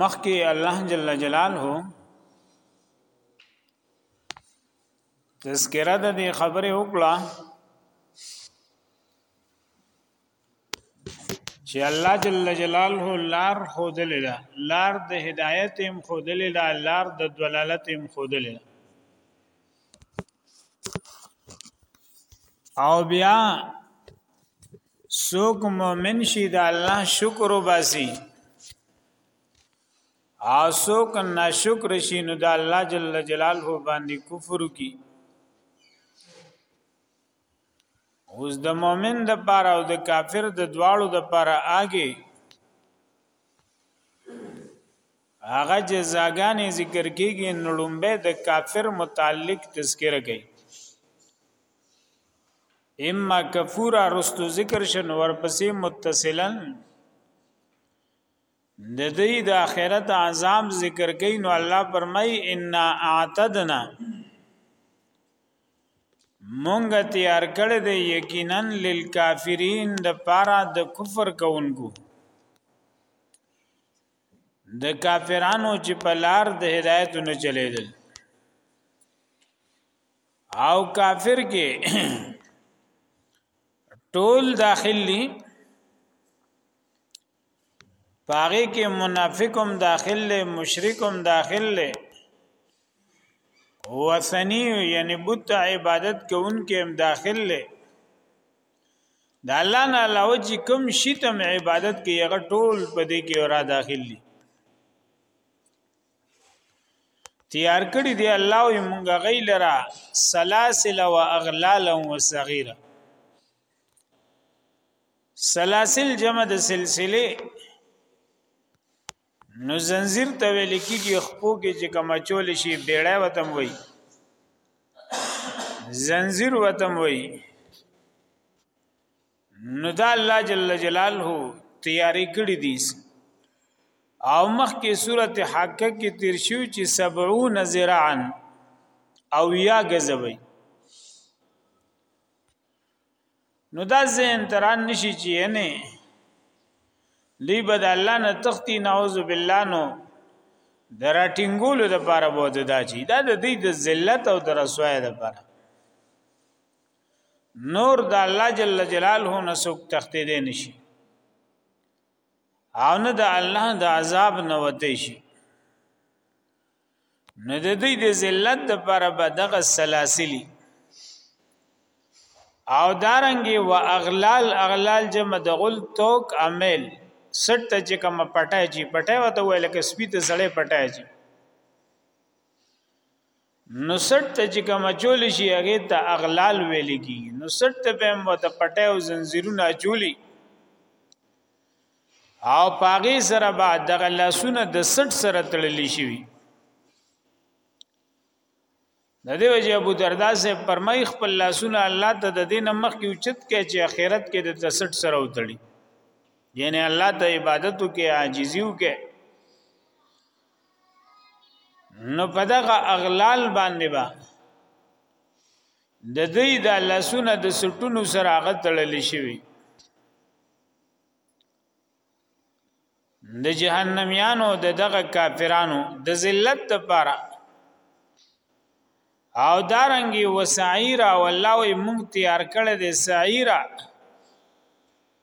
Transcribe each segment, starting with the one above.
مخکې الله جل جلاله تذکرہ د دې خبره وکړه چې الله جل جلاله لار خودلې ده لار د هدایت هم خودلې ده لار د دلالت هم خودلې ده او بیا سوک مومن شي د الله شکر وباسي او سوک ناشکر شي نو د الله جل جلاله باندې کفر کی اوس د مومن د پاره او د کافر د دواړو د پاره آګه هغه جزاګانې ذکر کیږي نړمبه د کافر متعلق تذکرہ کوي اما کفور رستو ذکر شنو ورپسې متصلا د دې د آخرت عذاب ذکر کین نو الله فرمای ان اعتدنا مونږ تیار کړی دی یقینا للکافرین د پارا د کفر کوونکو د کافرانو چې په لار د هدایت نه چلیدل او کافر کې ټول داخل دي پاغه کې منافقم داخل له مشرکم داخل له وثنی یعنی بت عبادت کوونکې هم داخل له د الله نه علاوه چې کوم شی تم عبادت کې هغه ټول په دې کې را داخل دي تیار کړی دی الله وی مونږ غیلرا سلاسل و اغلال و صغیره سلاسل جمع د سلسله نو زنجیر ته ویل کیږي خپو کې چې کما چول شي بیړای وتم وای زنجیر وتم وای نو دا الله جل جلاله تیاری کړی دی او مخ کې صورت حق کې تیر شو چې 70 ذراعا او یا غزوی نو دا زین تران نشي چې نه دی بد الله نه تختی نعوذ بالله نو دراټینګولو د پاره بوده دا چی دا د دې د ذلت او د رسوای د پاره نور د الله جل جلاله نه څوک تخته دي نشي او نه د الله د عذاب نه وته شي نه د دې د ذلت د پر بدغه سلاسلی او دارنګي و اغلال اغلال جمع د غل توک عمل سټ ته چې کوم پټای چی پټای وته ویل کې سپی ته سړې پټای چی نو سټ ته چې کوم چول شي هغه ته اغلال ویل کی نو سټ ته به هم ته پټه او زنجیرونه چولی او پاغي سره به دغه لاسونه د سټ سره تړلی شي د دې وجه ابو دردا سے پرمای خپل لاسونه الله ته د دین مخ کې اوچت کې چې اخرت کې د تسټ سره وتړي یعنی الله ته عبادت کې عاجزیو کې نو په دغه اغلال باندې با د دوی د لاسونه د سټونو سره هغه تړل شوی د جهنميانو د دغه کافرانو د ذلت لپاره او دارنګي وسعيرا والله مونږ تیار کړل دي سعيرا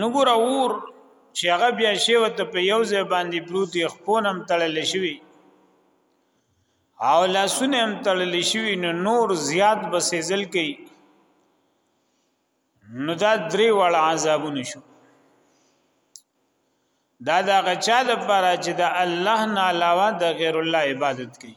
نګور اور چې هغه بیا شی وته په یو ځای باندې پروت یې خپونم تړل شوی او لاسونه هم تړل شوی نو نور زیات بسېزل کوي نو دا درې وړ عذابونه شو دا دا غچا د پاره چې د الله نه علاوه د غیر الله عبادت کوي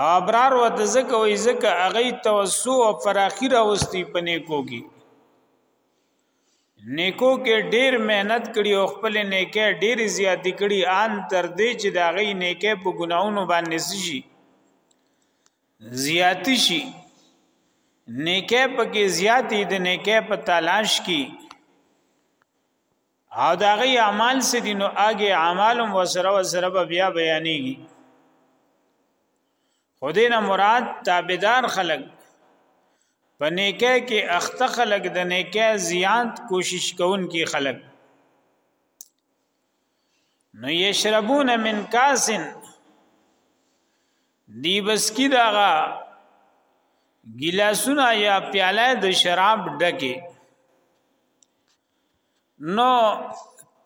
او ابرار و د زکه وې زکه هغه توسو او فراخي راوستي په نیکو کې نیکو کې ډیر مهنت کړي او خپل نیکه ډیر زیات کړي ان تر دې چې دا غي نیکه په ګناونو باندې شي زیات شي نیکه په کې زیاتې د نیکه په تلاش کې او دا غي اعمال سې دي نو هغه اعمال هم وسره وسره بیا بیانېږي خدینه مراد تابعدار خلک په نیکه کې اخته خلک د نیکه زیات کوشش کوونکي خلک نو یشربون من کاسن دی بس کی داغا گلاسونه یا پیاله د شراب ډکه نو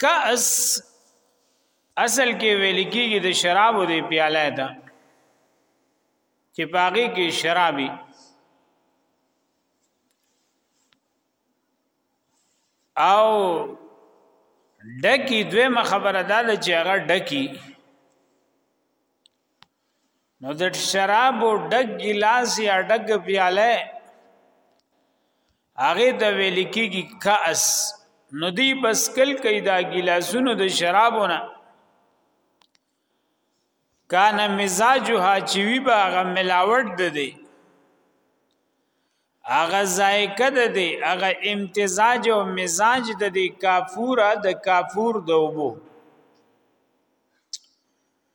کاس اصل کې ویل کېږي د شرابو دی پیاله ده چې باغی کې شرابي او ډکی دویمه خبره دا ده چې هغه ډکی نو د شرابو ډګ ګلاس یا ډګ پیاله هغه د ویل کېږي کاس نو دی بس کل کې دا ګلاسونو د شرابونه کان مزاجها چې وی باغ ملاوت ده دی اغه ذایقه ده دی اغه امتزاج او مزاج ده دی کافور د کافور دوبو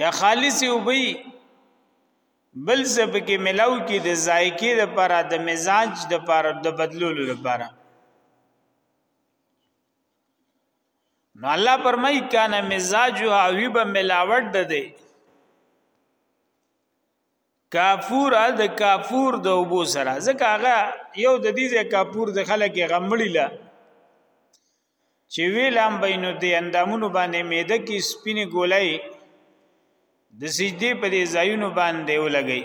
یا خالص وبي بل زب کې ملاو کې د ذایقې لپاره د مزاج د لپاره د بدلولو لپاره نو الله پرمای کانه مزاج او حبیب ملاوت ده دی کافور د کافور د ابو سره ځکه هغه یو د دې کافور د خلک غمړی لا چې ویلام بینو د اندامونو باندې میده کې سپینې ګولای د سجدي په دې ځایونو باندې ولګي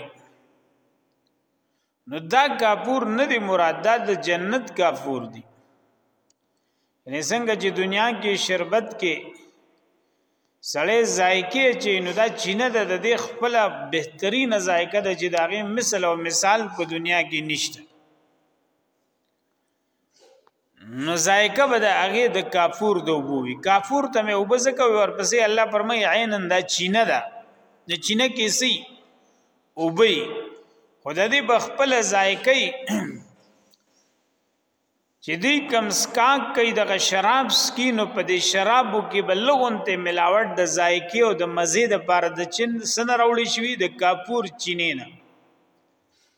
نو دا کافور نه دی مراد دا د جنت کافور دی یعنی څنګه چې دنیا کې شربت کې سړی ذایقه چې نو دا چینه ده د دې خپل بهترین ذایقه ده چې داغه مثل او مثال په دنیا کې نشته نو ذایقه به د هغه د کافور د وبو وی کافور ته مې وبزکه ورپسې الله پرمای عین دا چینه ده د چینه کې سي وبي خدای دې بخپل ذایقه چې دې کم سکاک کوي د شراب سکینو په دې شرابو کې بلغونته ملاوت د ذایقه او د مزید پر د چین سن راوړي شوی د کافور چینه نه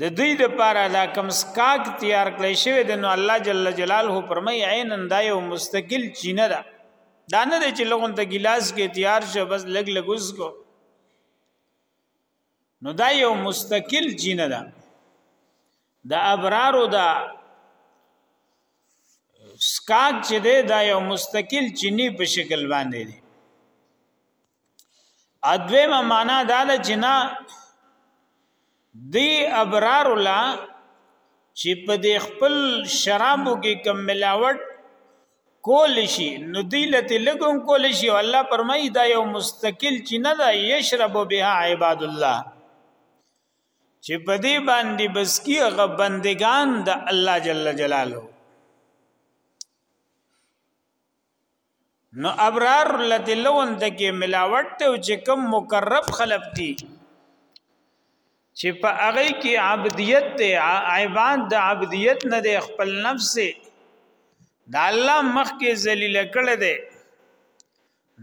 د دوی د پاره دا کم سکاک تیار کړی شوی د نو الله جل جلاله پرمای عین دا یو مستقل چینه ده دا نه دی چې لغون ته ګلاس کې تیار شو بس لګ لګوس کو نو دا یو مستقل چینه ده د ابرارو دا سکاک چې دی دا یو مستقل چینی په شکل باندې دی ادویمه معنا دا ده چې نه دی ابرار الله چې په دې خپل شرابو کې کم ملاوت کول شي نو دی لته لګون کول شي او الله پرمای دا یو مستقل چې نه دا یشرب بها عباد الله چې په دې باندې بس کی غ بندگان د الله جل جلاله نو ابرار لته لون ته کې ملاوت ته او چې کم مقرب خلق دي چې په هغه کې عبدیت ته عیبان د عبدیت نه د خپل نفس د الله مخ کې ذلیل کړه دي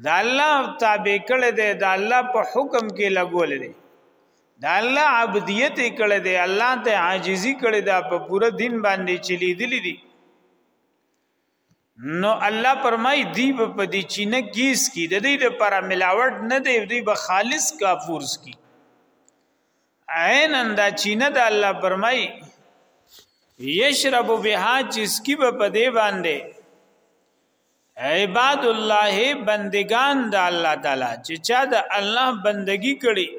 د الله تابع کړه دي د الله په حکم کې لګول دي د الله عبدیت کړه دي الله ته عاجزي کړه ده په پوره دین باندې چلی دي دي نو الله پرمای دی په دې چینه کیس کی د دې لپاره ملاوت نه دی دوی به خالص کافورس کی عینن دا چینه د الله پرمای یشرب بها جس کی به په دې باندې عباد الله بندگان د الله تعالی چې چا د الله بندگی کړي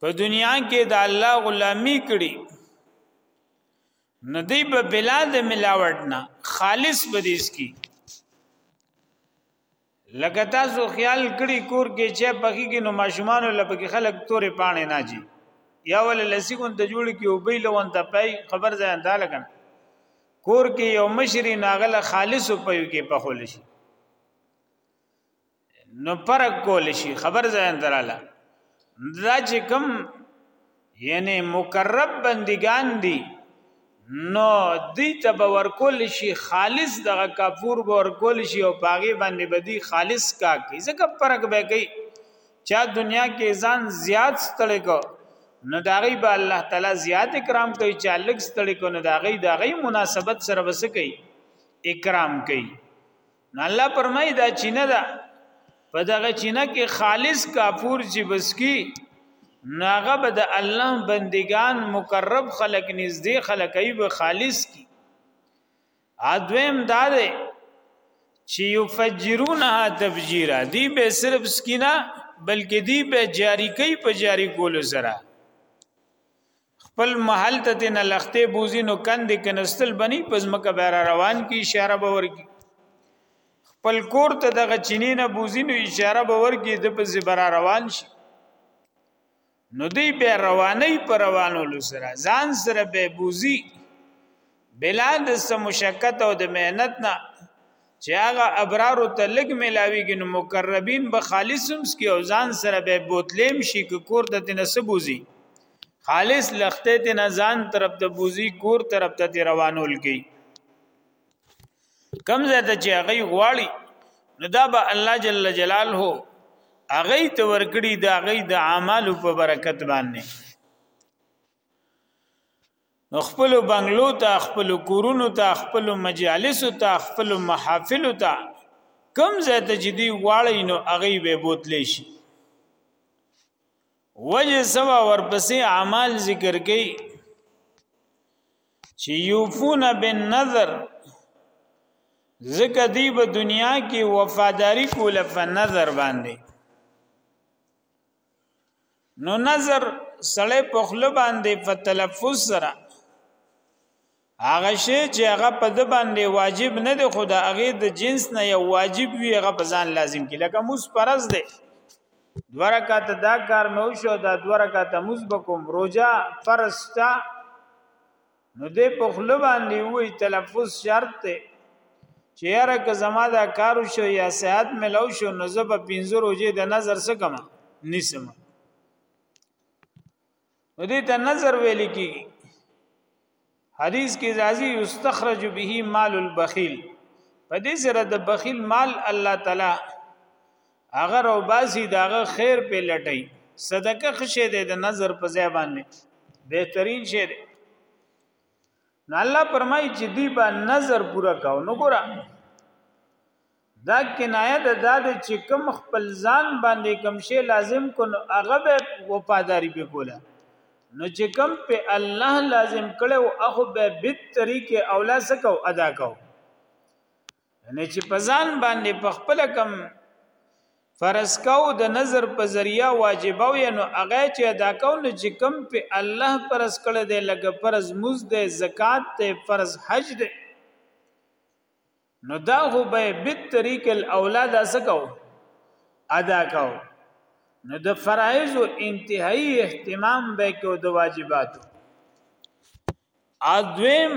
په دنیا کې د الله غلامی کړي ندی په بلا د ملاوت نه خالص بدیس کی لکه تاسو خیال کړی کور کې چې پخې کې نو ماشومان لپاره کې خلک تورې پانې نه جي یا ول لسی کون ته جوړ کې او بې لون ته پي خبر ځان دا لګن کور کې یو مشری ناغله خالص په یو کې په خول شي نو پرک کول شي خبر ځان دراله دا چې کوم یعنی مقرب بندگان دي نو دی ته به ورکول شي خالص دغه کفور به ورکول شي او پاغي باندې بدی خالص کا کی ځکه پرک به کوي چا دنیا کې ځان زیات ستړی کو نو داغي به الله تعالی زیات اکرام کوي چا لږ ستړی کو نو داغي داغي مناسبت سره وسکي اکرام کوي نو الله پرمای دا چینه ده په دغه چینه کې خالص کافور چې بس کی ناغه به د الله بندگان مقرب خلق نږدې خلق ای به خالص کی ادویم دا ده چې یفجرونها تفجیرا دی به صرف سکینا بلکې دی به جاری کوي په جاری کولو سره خپل محل ته تن لخته بوزي نو کند کنستل بني پزمکه بیر روان کی اشاره باور کی خپل کور ته دغه چینې نه بوزي نو اشاره باور کی د په زبر روان شي نو دی به رواني پر روانو لسره ځان سره به بوزي بلاد سم مشقت او د مهنت نه چې هغه ابرار ته لګ ملاويږي نو مقربین به خالصم سکي او ځان سره به بوتلیم شي که کور ته تنسبوزي خالص لخته ته نه ځان طرف ته بوزي کور طرف ته روانول کی کم زیاته چې هغه غواړي نو دا به الله جل جلاله هغه ته ورکړي دا هغه د اعمالو په برکت باندې نو خپل بنگلو ته خپل کورونو ته خپل مجالس ته خپل محافل ته کم ځای ته چې دی غواړي نو هغه به بوتلی شي وجه سوا ورپسې اعمال ذکر کړي چې یوفون بالنظر زکه دی په دنیا کې وفاداری کوله په نظر باندې نو نظر سړی په خپل باندې په تلفظ سره هغه شی چې هغه په د باندې واجب نه دی خو د هغه د جنس نه یو واجب وي هغه په ځان لازم کی لکه موس فرض دی دوه رکعات دا کار مې وشو دا دوه رکعات موس بکوم روزه فرض تا نو دې په خپل باندې وی تلفظ شرط ته چیرې که زما دا کار شو یا صحت ملو شو نو زه په پینځو روزه د نظر څخه کم نسم نو دې ته نظر ویل کیږي حدیث کې راځي یستخرج به مال البخیل په دې سره د بخیل مال الله تعالی هغه رو باسي داغه خیر په لټي صدقه خشه ده د نظر په ځای باندې بهترین شی ده نو الله پرمای چې دی با نظر پورا کاو نو ګورا دا کنایه ده دا د چې کم خپل ځان باندې کم شی لازم کو نو هغه به وفاداری به کوله نو چې کم په الله لازم کړو اخو به بیت طریقې اولا سکو ادا کو نه چې په ځان باندې په خپل کم فرض کو د نظر په ذریعہ واجب او نو هغه چې ادا کو نو چې کم په الله پرز کړه دې لګ پرز مز دې زکات ته فرض حج دې نو دا هو به بیت طریق الاولاد اسکو ادا کو نو د فرایض او انتهایی اهتمام به کو د واجباتو ادویم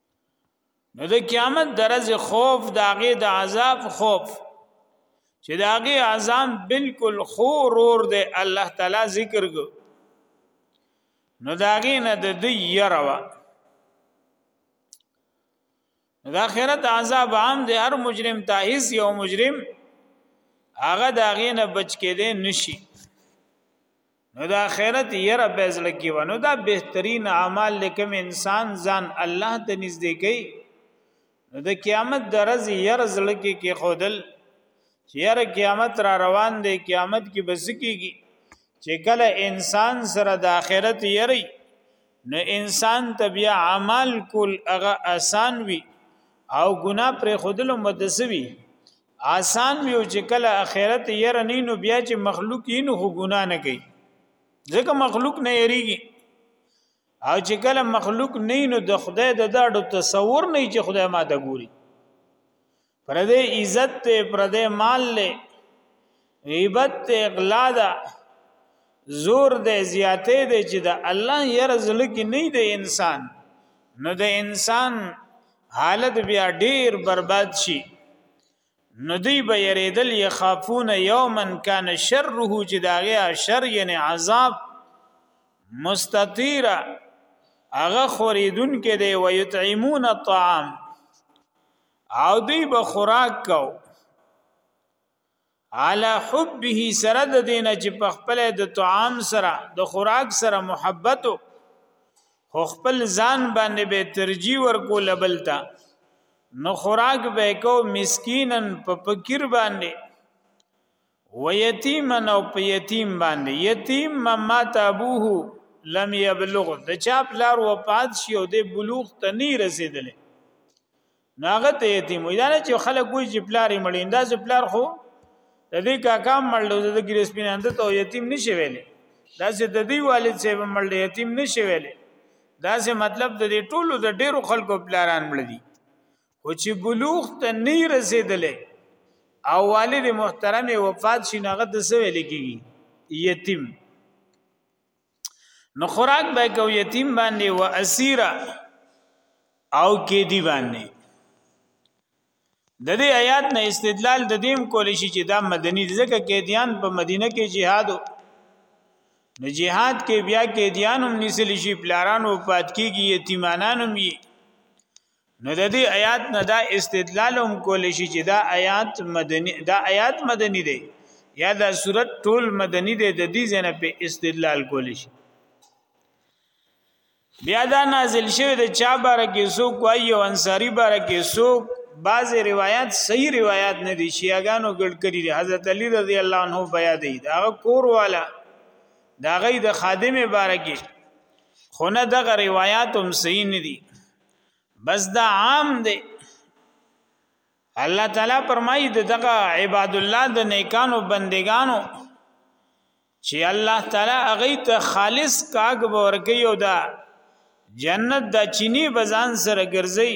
نو د قیامت درز خوف د هغه د عذاب خوف چې د هغه عذاب بالکل خو رور دی الله تعالی ذکر کو نو د هغه نه د دی يروا د اخرت عذاب عام دی هر مجرم تاهیز یو مجرم هغه د هغه نه بچ کېدې نشي نو دا خیرت یره په ځل کې ونو دا بهترین اعمال لکم انسان ځان الله ته نږدې کوي نو د قیامت درز یره ځل کې کې خودل چې یره قیامت را روان دی قیامت کې بس کیږي چې کله انسان سره د آخرت یری نو انسان ته بیا اعمال کول هغه آسان وي او ګناه پر خودلو مدسوي آسان ویو چې کله اخرت ير نه نو بیا چې مخلوق یې نو ګنا نه کوي ځکه مخلوق نه یریږي او چې کله مخلوق نه نو د خدای د داړو تصور نه چې خدای ما ته ګوري پردې عزت ته پردې مال له غیبت ته اغلا ده زور ده زیاتې ده چې د الله ير زړه کې نه دی انسان نو د انسان حالت بیا ډیر برباد شي نو دی به یریدل یخافون یومن کان شره چې داغه شر یعنی عذاب مستطیره هغه خوریدون کې دی و یطعمون الطعام او دی به خوراک کو علی حبه سره د دینه چې په خپل د طعام سره د خوراک سره محبت او خپل ځان باندې به ترجیح ورکول بلتا نو خوراک به کو مسکینن په فقیر باندې و یتیمن او په یتیم باندې یتیم مما تابوه لم یبلغ د چا پلار وفات شي او د بلوغ ته نه رسیدلی ناغه ته یتیم وي دا نه چې خلک وایي چې پلار یې مړین دا چې پلار خو د دې کاکا مړ دی د ګری سپیناند ته یتیم نشي ویلې دا چې د دې والد صاحب مړ دی یتیم نشي ویلې دا چې مطلب د دې ټولو د ډیرو خلکو پلاران مړ دي خو چې بلوغ ته نه رسیدلې او والد محترم وفات شي ناغه د سویل کیږي یتیم نو خوراک به کو یتیم باندې و اسیرا او کې دی باندې د دې آیات نه استدلال د دیم کول شي چې دا مدني ځکه کې دیان په مدینه کې جهاد نو جهاد کې بیا کې دیان هم نسل شي پلارانو پات کېږي یتیمانان هم یي نو د دې آیات نه دا استدلال هم کول شي چې دا آیات مدني دا آیات مدني دی یا دا صورت ټول مدني دی د دې ځنه په استدلال کول شي بیا دا نازل شوی د چا بار کې سوق وایي او انصاری بار کې سوق بعض روایت صحیح روایت نه دي شیعاګانو ګډ کړی دي حضرت علی رضی الله عنه بیا دی دا کور والا دا غي د خادم بار کې خونه دغه روایت هم صحیح نه دي بس دا عام دی الله تعالی فرمایي دغه عباد الله د نیکانو بندگانو چې الله تعالی هغه ته خالص کاګ ورګي او دا جنت د چینی بزان سره ګرځي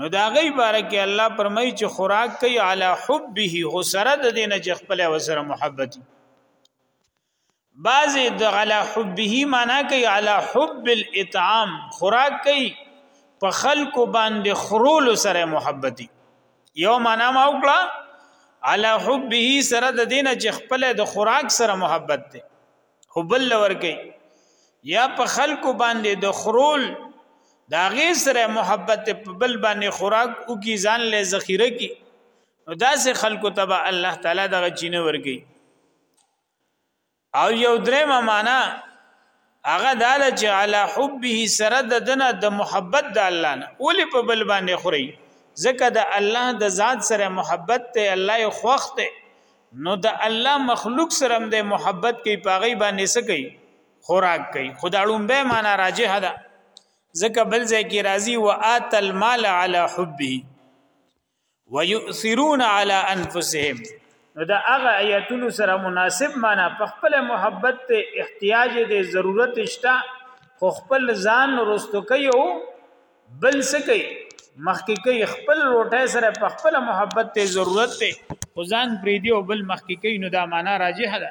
نو دا غي بارکه الله پرمای چې خوراک کوي علی حبه غسره د دینه چې خپل وسره محبت بعضی د علی حبه معنا کوي علی حب الاطعام خوراک کوي په خلق باندې خرول سره محبتي یو معنا ما وکړه علی حبه سره د دین چې خپل د خوراک سره محبت دی حب لور کوي یا په خلق باندې د خرول دا غي سره محبت په بل باندې خوراک او کی ځان له ذخیره کی نو داسې خلکو تبع الله تعالی دغه چینه ورګي او یو درېمه معنا هغه دال چې علی حبه سره د دنه د محبت د الله نه اولی په بل باندې خوري ځکه د الله د ذات سره محبت ته الله خوخت نو د الله مخلوق سره د محبت کې پاغي باندې سکی خوراک کوي خداړم به معنا راجه ده ځکه بل ځای کې راضي واتل مال علی حبه ويؤثرون على انفسهم نو دا هغه آیاتونو سره مناسب معنا په خپل محبت ته احتیاج دی ضرورت شته خو خپل ځان رستو کوي او بل سکی مخکې کوي خپل روټه سره په خپل محبت ته ضرورت دی خو ځان پری دی او بل مخکې کوي نو دا معنا راجح ده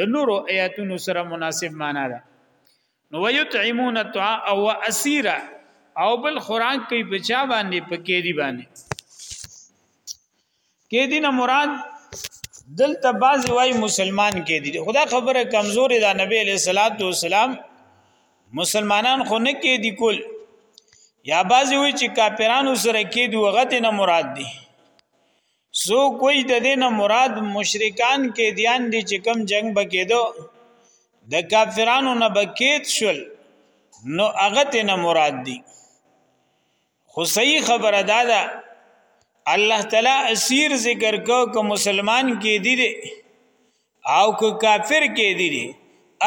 د نورو آیاتونو سره مناسب معنا ده نو ويطعمون الطعا او اسيرا او بل خوراک کوي په چا باندې په کېدی باندې کېدی نه مراد دلته باز وای مسلمان کېدی خدا خبره کمزورې ده نبی عليه الصلاه والسلام مسلمانان خو نه کېدی کول یا باز وای چې کافرانو سره کېدی وغته نه مراد دي سو کوئی د دینه مراد مشرکان کې دیان دي چې کم جنگ بکېدو د کافرانو نه بکېت شول نو هغه ته نه مراد دي خو صحیح خبره ده دا الله تعالی اسیر ذکر کو که مسلمان کې دي دي او که کافر کې دي دي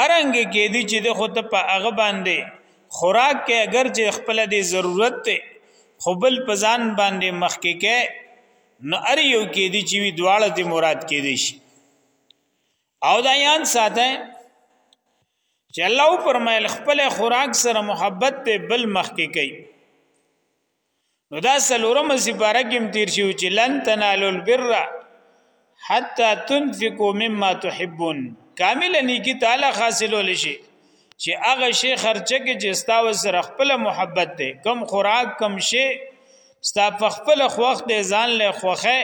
ارنګ کې دي چې د خو ته په هغه باندې خوراک کې اگر چې خپل دې ضرورت ته خو بل پزان باندې مخکې کې نو ار یو کې دي چې وی دواړه ته مراد کې دي شي او دا یان ساته چې الله پرمایل خپل خوراک سره محبت ته بل مخکې کوي نو دا سلورم سپاره کې تیر شو چې لن تنالو البر حتا تنفقوا مما تحبون کامل نیکی تعالی حاصلول شي چې هغه شی خرچه کې چې ستا وسره خپل محبت دی کم خوراک کم شی ستا په خپل خوخت ځان له خوخه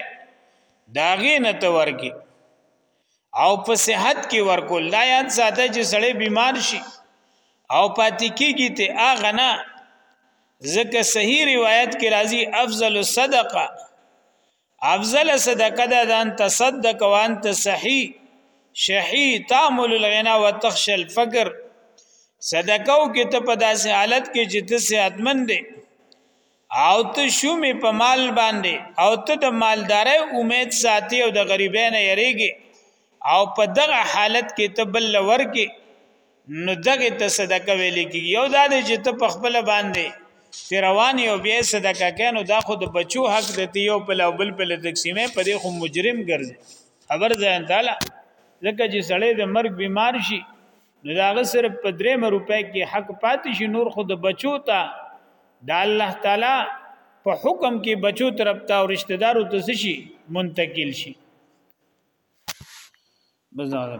داغې نه تورګي او په صحت کې ورکول دا یاد ساته چې سړی بیمار شي او پاتې کیږي ته اغه نه ځکه صحیح روایت کې راځي افضل الصدقه افضل صدقه ده ان تصدق وانت صحیح شحی تعمل الغنا وتخشى الفقر صدقو کې ته په داسې حالت کې چې ته صحتمند دی او ته شومې په مال باندې او ته د مالدارۍ امید ساتي او د غریبۍ نه یریږي او په دغه حالت کې ته بل لور کې نو دغه ته صدقه ویل کېږي یو دا دی چې ته په خپل باندې رواني او بیا صدقه کینو دا خو د بچو حق دی یو په لو بل په تقسیمه په دې خو مجرم ګرځي خبر ځان تعالی ځکه چې سړی د مرګ بیمار شي نو داغه صرف په درې روپۍ کې حق پاتې شي نور خو د بچو ته د الله تعالی په حکم کې بچو طرف ته او رشتہ دارو ته شي منتقل شي بزاده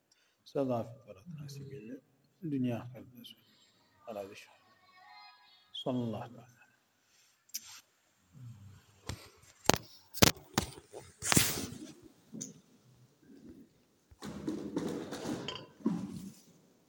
سزا فطرت نصیب دنیا خیر ده الله دې شو صلی الله تعالی